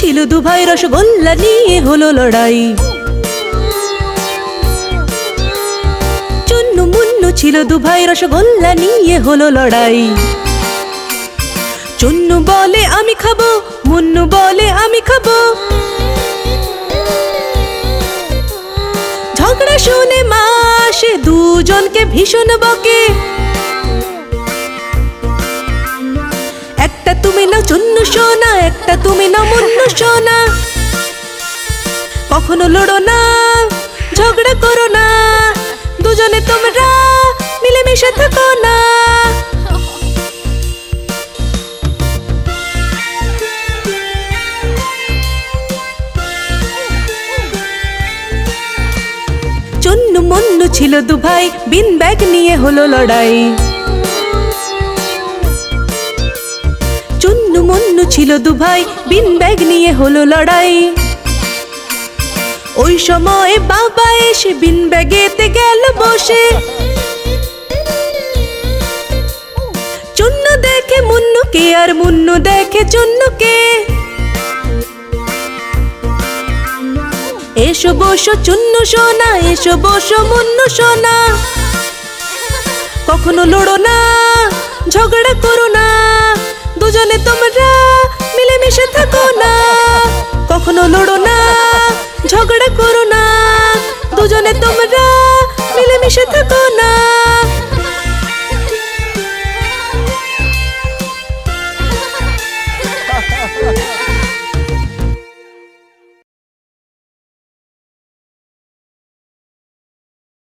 ছিল দু ভাই রসগোল্লা নিয়ে হলো লড়াই। চুন্নু মুন্নু ছিল দু ভাই রসগোল্লা নিয়ে হলো লড়াই। চুন্নু বলে, আমি খাব। মুন্নু বলে, আমি খাব। ঝগড়া শুনে মা আসে দুজনকে ভীষণ বকে। একটা তুমি না চুন্নু সোনা, একটা তুমি না মুন্নু সোনা। কখনো লড়ো না, ঝগড়া করো না। চুন্নু মুন্নু ছিল দু ভাই বিন ব্যাগ নিয়ে হলো লড়াই। চুন্নু মুন্নু ছিল দু ভাই বিন ব্যাগ নিয়ে হলো লড়াই। ওই সময় বাবা এসে বিন ব্যাগেতে গেল বসে। চুন্নু দেখে মুন্নুকে আর মুন্নু দেখে চুন্নুকে। এসো বসো চুন্ন সোনা, এসো বসো মুন্নু সোনা। কখনো লড়ো না, ঝগড়া করো না, দুজনে তোমরা মিলেমিশে থাকো না। কখনো লড়ো না, ঝগড়া করো না, দুজনে তোমরা মিলেমিশে